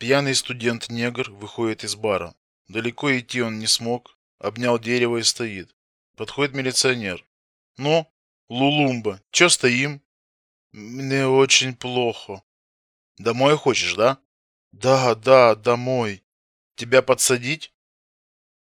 Пьяный студент-негр выходит из бара. Далеко идти он не смог, обнял дерево и стоит. Подходит милиционер. Ну, Лулумба, чё стоим? Мне очень плохо. Домой хочешь, да? Да, да, домой. Тебя подсадить?